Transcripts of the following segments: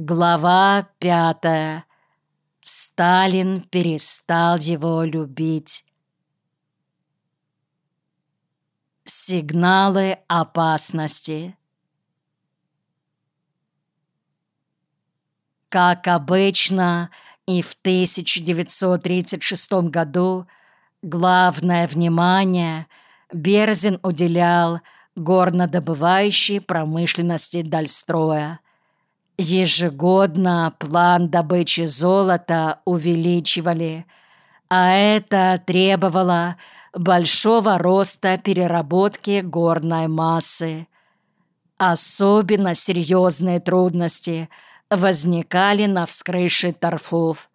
Глава пятая. Сталин перестал его любить. Сигналы опасности. Как обычно, и в 1936 году главное внимание Берзин уделял горнодобывающей промышленности Дальстроя – Ежегодно план добычи золота увеличивали, а это требовало большого роста переработки горной массы. Особенно серьезные трудности возникали на вскрыше торфов.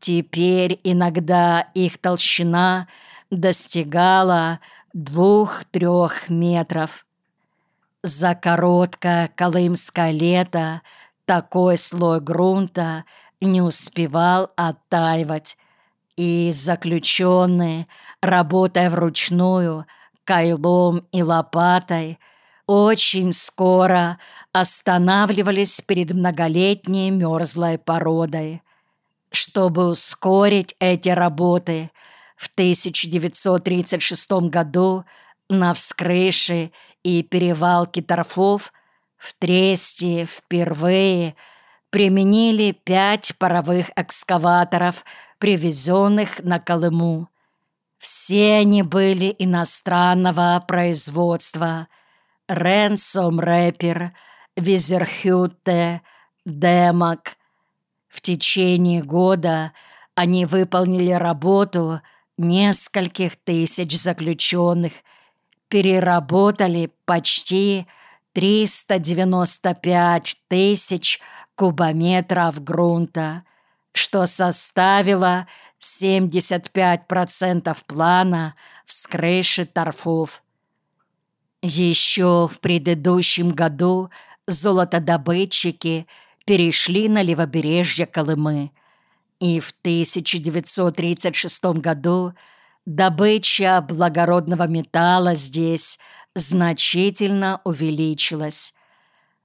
Теперь иногда их толщина достигала двух-трех метров. За короткое колымское лето – такой слой грунта не успевал оттаивать, и заключенные, работая вручную, кайлом и лопатой, очень скоро останавливались перед многолетней мерзлой породой. Чтобы ускорить эти работы, в 1936 году на вскрыше и перевалке торфов – в Тресте впервые применили пять паровых экскаваторов, привезенных на Колыму. Все они были иностранного производства. Ренсом Рэпер, Визерхютте, Демок. В течение года они выполнили работу нескольких тысяч заключенных, переработали почти 395 тысяч кубометров грунта, что составило 75% плана вскрыши торфов. Еще в предыдущем году золотодобытчики перешли на левобережье Колымы, и в 1936 году добыча благородного металла здесь значительно увеличилась.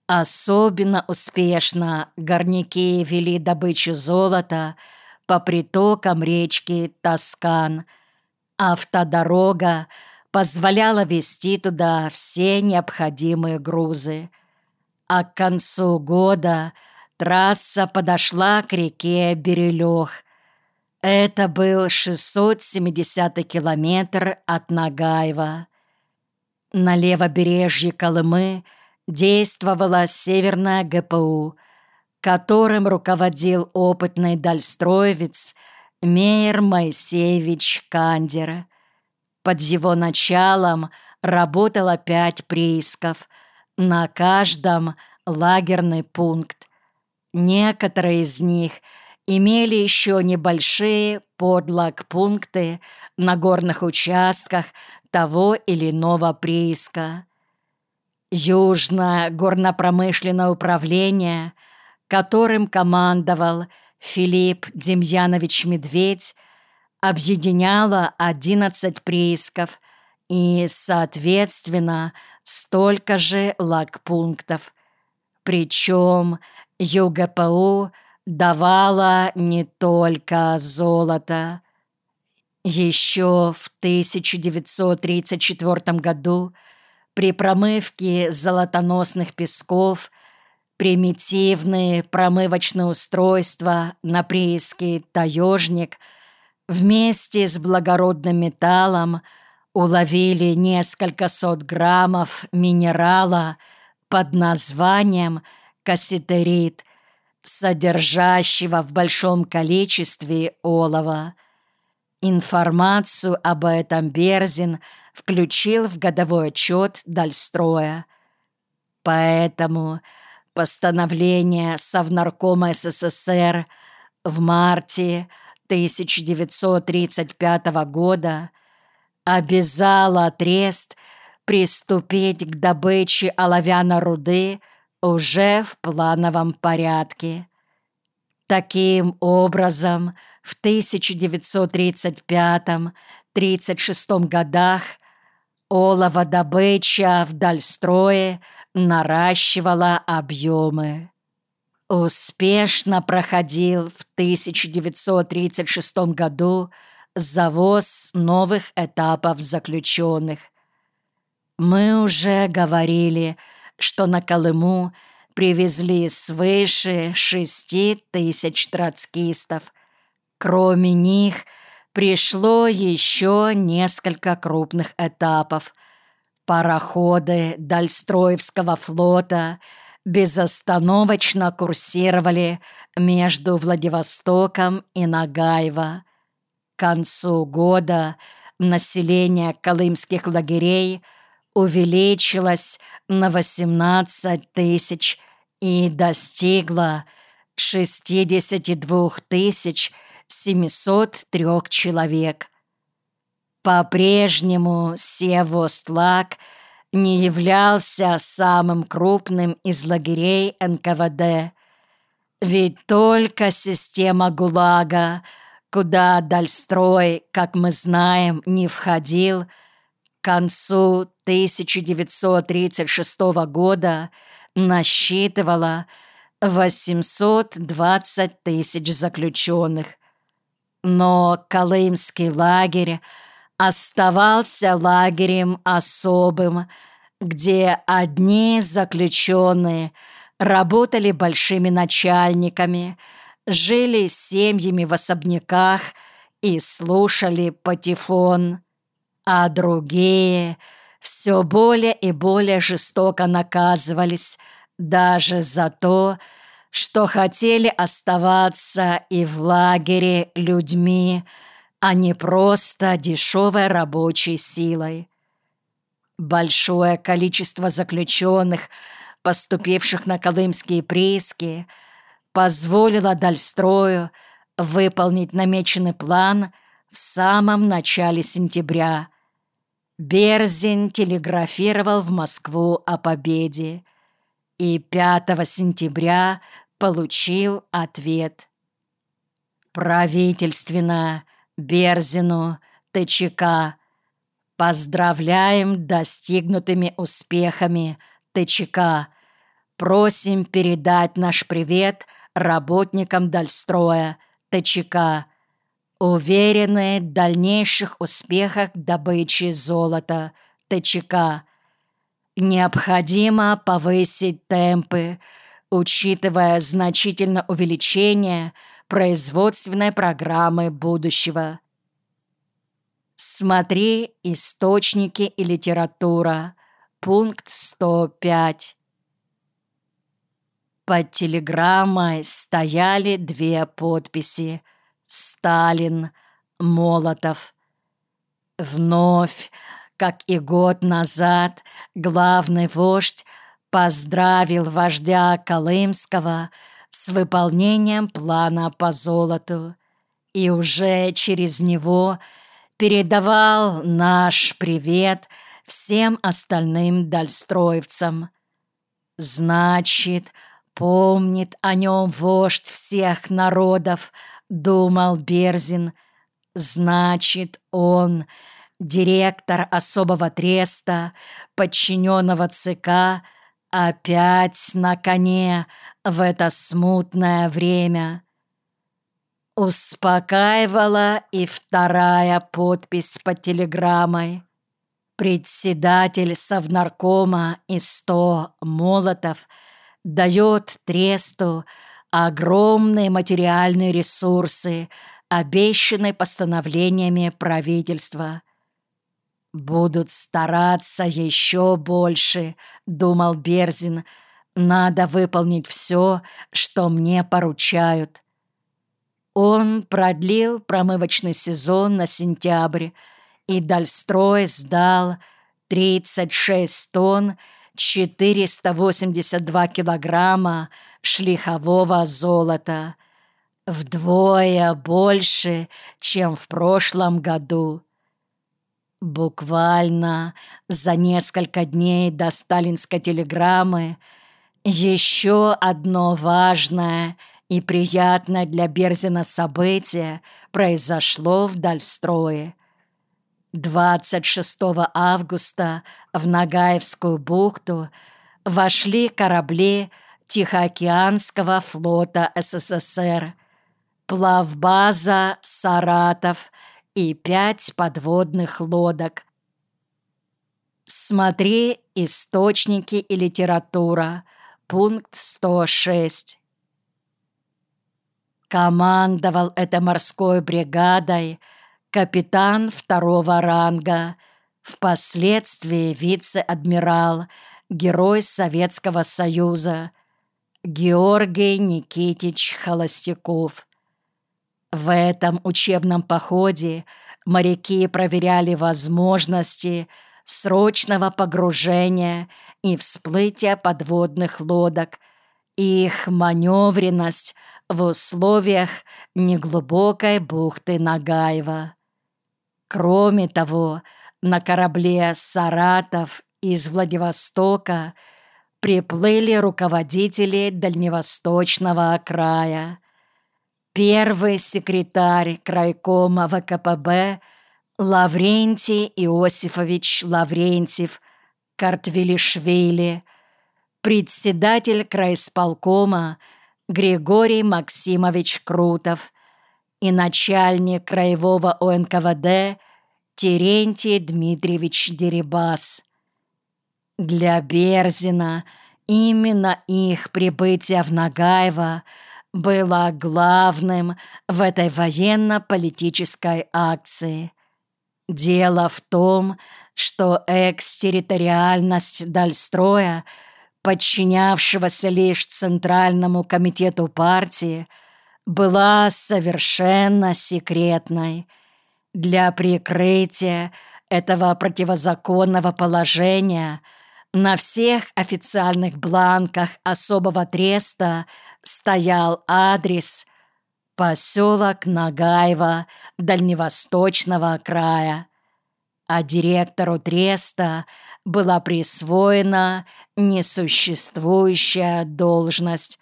Особенно успешно горняки вели добычу золота по притокам речки Тоскан. Автодорога позволяла везти туда все необходимые грузы. А к концу года трасса подошла к реке Берелёх. Это был 670 километр от Нагаева. На левобережье Колымы действовала Северная ГПУ, которым руководил опытный дальстроевец Мейер Моисеевич Кандер. Под его началом работало пять приисков, на каждом лагерный пункт. Некоторые из них имели еще небольшие подлог-пункты на горных участках того или иного прииска. Южное горно-промышленное управление, которым командовал Филипп Демьянович Медведь, объединяло 11 приисков и, соответственно, столько же лагпунктов. Причем ЮГПУ давала не только золото, еще в 1934 году при промывке золотоносных песков примитивные промывочные устройства на прииске «Таежник» вместе с благородным металлом уловили несколько сот граммов минерала под названием кассетерит, содержащего в большом количестве олова – Информацию об этом Берзин включил в годовой отчет Дальстроя. Поэтому постановление Совнаркома СССР в марте 1935 года обязало Трест приступить к добыче оловянной руды уже в плановом порядке. Таким образом, в 1935-36 годах оловодобыча в Дальстрое наращивала объемы. успешно проходил в 1936 году завоз новых этапов заключенных. Мы уже говорили, что на Колыму привезли свыше шести тысяч троцкистов. Кроме них пришло еще несколько крупных этапов. Пароходы Дальстроевского флота – безостановочно курсировали между Владивостоком и Нагаево. К концу года население колымских лагерей увеличилось на 18 тысяч и достигло 62 тысяч 703 человек. По-прежнему Севостлак – не являлся самым крупным из лагерей НКВД. Ведь только система ГУЛАГа, куда Дальстрой, как мы знаем, не входил, к концу 1936 года насчитывала 820 тысяч заключенных. Но Колымский лагерь оставался лагерем особым, где одни заключенные работали большими начальниками, жили семьями в особняках и слушали патефон, а другие все более и более жестоко наказывались даже за то, что хотели оставаться и в лагере людьми, а не просто дешевой рабочей силой. Большое количество заключенных, поступивших на колымские прииски, позволило Дальстрою выполнить намеченный план в самом начале сентября. Берзин телеграфировал в Москву о победе и 5 сентября получил ответ. Правительственно Берзину, ТЧК. Поздравляем достигнутыми успехами, ТЧК. Просим передать наш привет работникам Дальстроя, ТЧК. Уверены в дальнейших успехах добычи золота, ТЧК. Необходимо повысить темпы, учитывая значительное увеличение – производственной программы будущего. Смотри источники и литература. Пункт 105. Под телеграммой стояли две подписи «Сталин», «Молотов». Вновь, как и год назад, главный вождь поздравил вождя Колымского – с выполнением плана по золоту и уже через него передавал наш привет всем остальным дальстроевцам. Значит, помнит о нем вождь всех народов, думал Берзин. Значит, он, директор особого треста, подчиненного ЦК, опять на коне, в это смутное время. Успокаивала и вторая подпись под телеграммой. Председатель Совнаркома и сто Молотов дает Тресту огромные материальные ресурсы, обещанные постановлениями правительства. «Будут стараться еще больше», — думал Берзин, — надо выполнить все, что мне поручают. Он продлил промывочный сезон на сентябрь, и Дальстрой сдал 36 тонн 482 килограмма шлихового золота, вдвое больше, чем в прошлом году. Буквально за несколько дней до сталинской телеграммы – еще одно важное и приятное для Берзина событие произошло в Дальстрое. 26 августа в Нагаевскую бухту вошли корабли Тихоокеанского флота СССР, плавбаза «Саратов» и пять подводных лодок. Смотри «Источники и литература», пункт 106. Командовал этой морской бригадой капитан второго ранга, впоследствии вице-адмирал, герой Советского Союза, Георгий Никитич Холостяков. В этом учебном походе моряки проверяли возможности срочного погружения и всплытия подводных лодок, их маневренность в условиях неглубокой бухты Нагаева. Кроме того, на корабле «Саратов» из Владивостока приплыли руководители Дальневосточного края. Первый секретарь крайкома ВКПБ Лаврентий Иосифович Лаврентьев Картвелишвили, председатель крайсполкома Григорий Максимович Крутов и начальник краевого ОНКВД Терентий Дмитриевич Дерибас. Для Берзина именно их прибытие в Нагаево было главным в этой военно-политической акции. Дело в том, что экстерриториальность Дальстроя – подчинявшегося лишь Центральному комитету партии, была совершенно секретной. Для прикрытия этого противозаконного положения на всех официальных бланках особого треста стоял адрес поселок Нагаева Дальневосточного края, а директору треста была присвоена несуществующая должность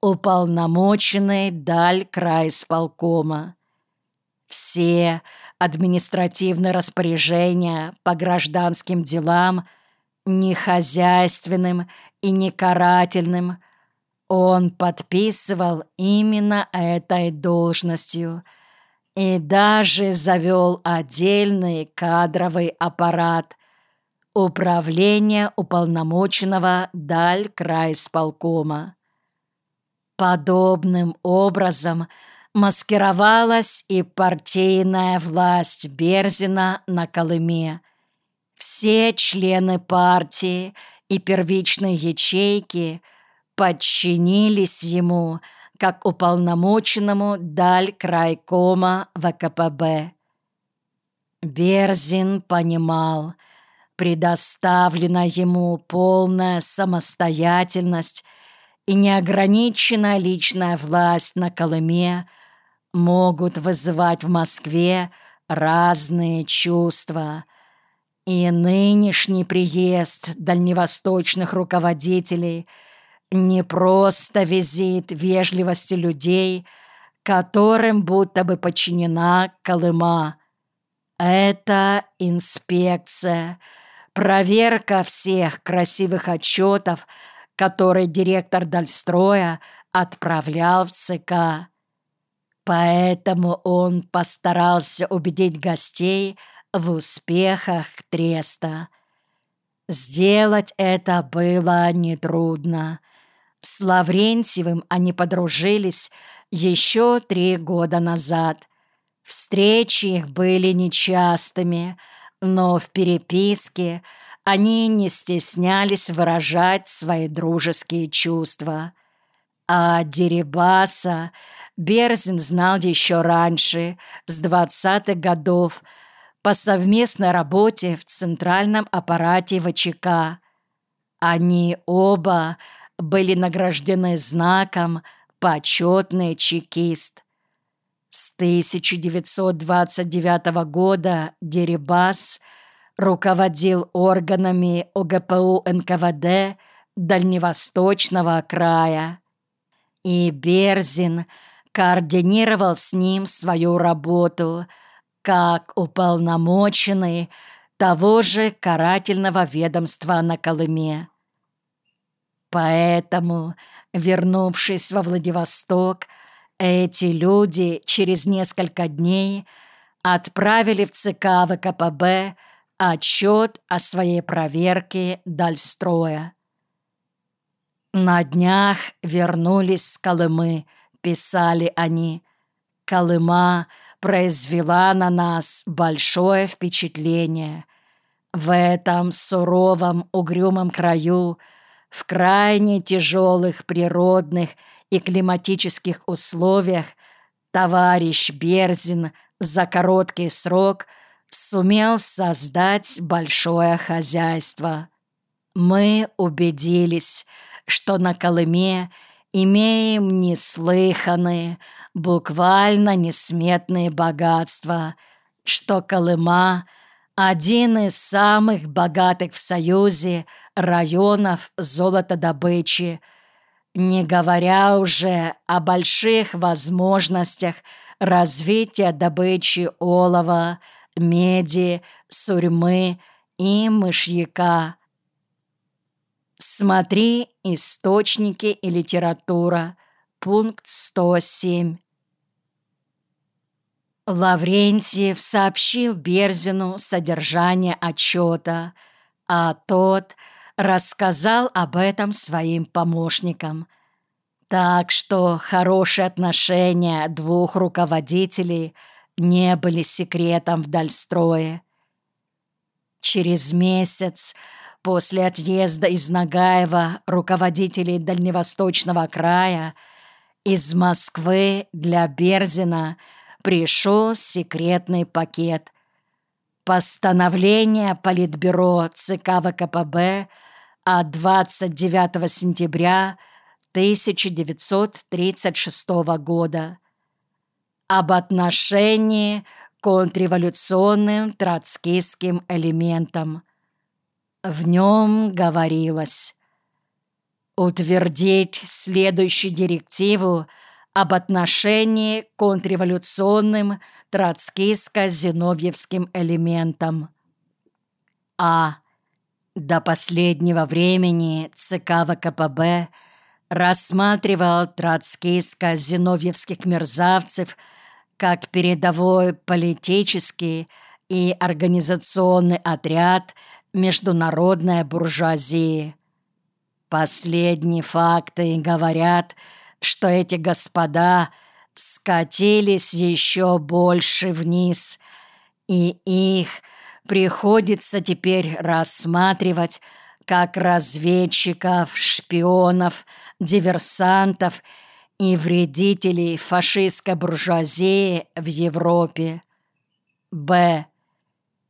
уполномоченный даль крайсполкома. Все административные распоряжения по гражданским делам, не хозяйственным и не карательным, он подписывал именно этой должностью и даже завел отдельный кадровый аппарат – Управление уполномоченного даль крайсполкома. Подобным образом маскировалась и партийная власть Берзина на Колыме. Все члены партии и первичной ячейки подчинились ему как уполномоченному даль крайкома ВКПБ. Берзин понимал, предоставлена ему полная самостоятельность и неограниченная личная власть на Колыме могут вызывать в Москве разные чувства. И нынешний приезд дальневосточных руководителей не просто визит вежливости людей, которым будто бы подчинена Колыма. Это инспекция – Проверка всех красивых отчетов, которые директор Дальстроя отправлял в ЦК. Поэтому он постарался убедить гостей в успехах Треста. Сделать это было нетрудно. С Лаврентьевым они подружились еще три года назад. Встречи их были нечастыми – но в переписке они не стеснялись выражать свои дружеские чувства. А Дерибаса Берзин знал еще раньше, с двадцатых годов, по совместной работе в центральном аппарате ВЧК. Они оба были награждены знаком «Почетный чекист». С 1929 года Дерибас руководил органами ОГПУ НКВД Дальневосточного края. И Берзин координировал с ним свою работу как уполномоченный того же карательного ведомства на Колыме. Поэтому, вернувшись во Владивосток, эти люди через несколько дней отправили в ЦК ВКПБ отчет о своей проверке Дальстроя. «На днях вернулись с Колымы», — писали они. «Колыма произвела на нас большое впечатление. В этом суровом угрюмом краю, в крайне тяжелых природных и климатических условиях товарищ Берзин за короткий срок сумел создать большое хозяйство. Мы убедились, что на Колыме имеем неслыханные, буквально несметные богатства, что Колыма — один из самых богатых в Союзе районов золотодобычи, не говоря уже о больших возможностях развития добычи олова, меди, сурьмы и мышьяка. Смотри «Источники и литература», пункт 107. Лаврентьев сообщил Берзину содержание отчета, а тот рассказал об этом своим помощникам. Так что хорошие отношения двух руководителей не были секретом в Дальстрое. Через месяц после отъезда из Нагаева руководителей Дальневосточного края из Москвы для Берзина – пришел секретный пакет. Постановление Политбюро ЦК ВКПБ от 29 сентября 1936 года об отношении контрреволюционным троцкистским элементам. В нем говорилось утвердить следующую директиву об отношении к контрреволюционным троцкистско-зиновьевским элементам. А. До последнего времени ЦК ВКПБ рассматривал троцкистско-зиновьевских мерзавцев как передовой политический и организационный отряд международной буржуазии. Последние факты говорят – что эти господа скатились еще больше вниз, и их приходится теперь рассматривать как разведчиков, шпионов, диверсантов и вредителей фашистской буржуазии в Европе. Б.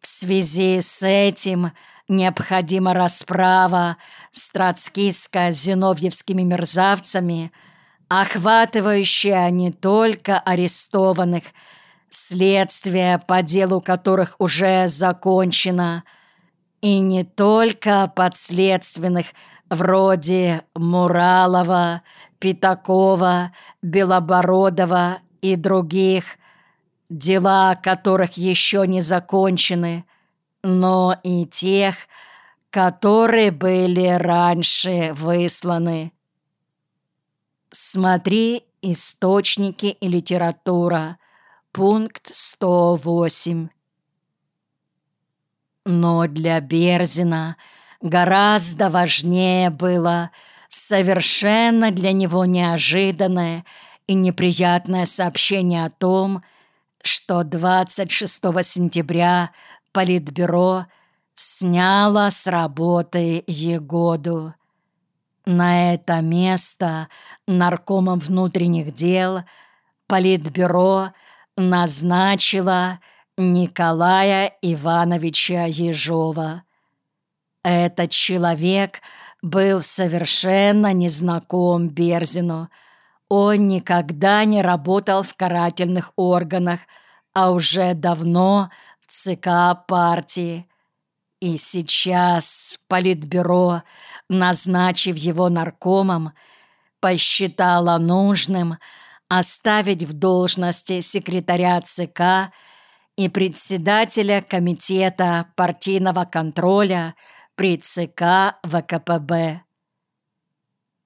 В связи с этим необходима расправа с троцкистско-зиновьевскими мерзавцами – охватывающая не только арестованных, следствие по делу которых уже закончено, и не только подследственных вроде Муралова, Пятакова, Белобородова и других, дела которых еще не закончены, но и тех, которые были раньше высланы. Смотри «Источники и литература», пункт 108. Но для Берзина гораздо важнее было совершенно для него неожиданное и неприятное сообщение о том, что 26 сентября Политбюро сняло с работы Егоду. На это место наркомом внутренних дел Политбюро назначило Николая Ивановича Ежова. Этот человек был совершенно незнаком Берзину. Он никогда не работал в карательных органах, а уже давно в ЦК партии. И сейчас Политбюро – назначив его наркомом, посчитала нужным оставить в должности секретаря ЦК и председателя комитета партийного контроля при ЦК ВКПБ.